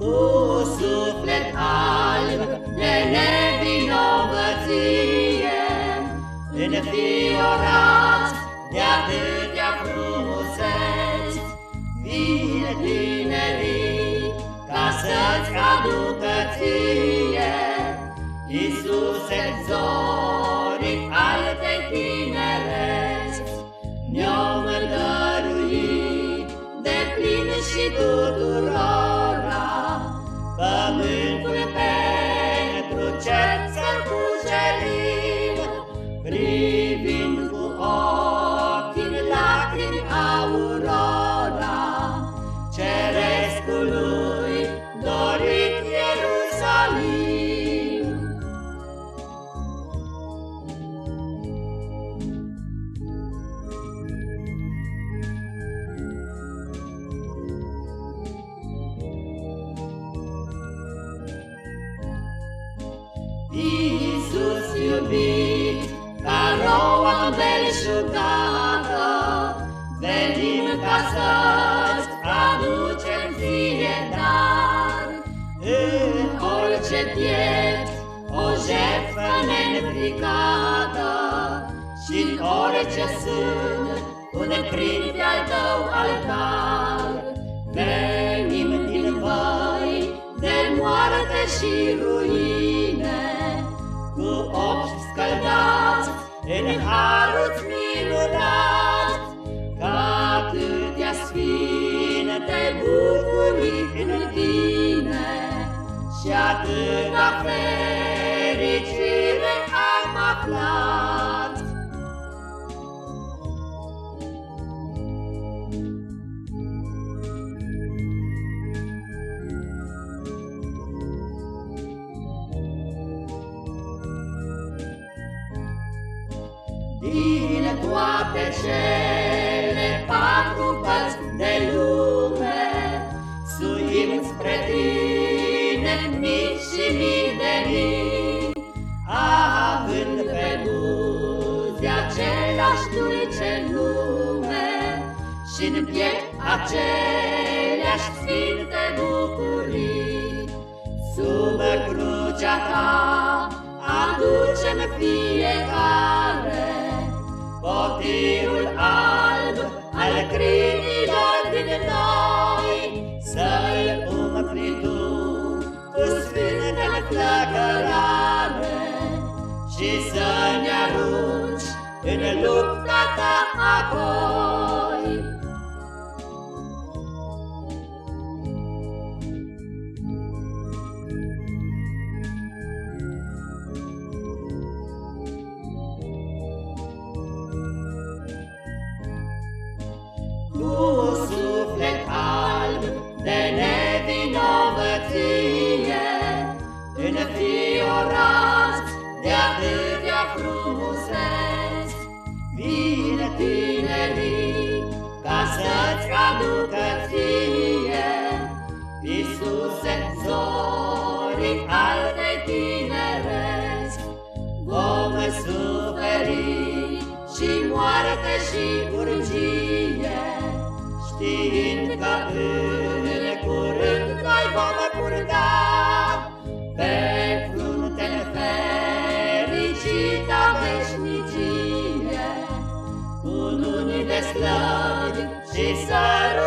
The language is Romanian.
Cu suflet alb de nevinovăție, Înfiorat de atâtea frumuseți, Vin tinerii ca să-ți aducă ție, Iisuse zorii alte tinereți, Ne-au dăruit de plin și tuturor, iubit, ca roa belșugată, Venim ca să-ți aducem ție dar. În orice piept, o jertfă neînfricată, și în orice sân, un prin al tău altar. Venim din văi de moarte și ruine, în harul minunat, ca atâtea sfinte bucurii în tine și atâta fericire am aflat. Toate cele patru părți de lume, Suim spre tine mici și mii de mii, Având pe buze același dulce nume, Și-n piept aceleași sfinte bucurii. Sub crucea ta aducem fiecare Potirul alb al crinilor din noi Să-l umpli tu cu sfântele flăcărare Și să ne arunci în lupta ta apoi tinerii ca să-ți aducă ție, Iisuse, zorii alte tinereți, Vom suferi și moarte și urgie, Știind că în curând noi vom purta veșnicie Cu nuni de slăvi și să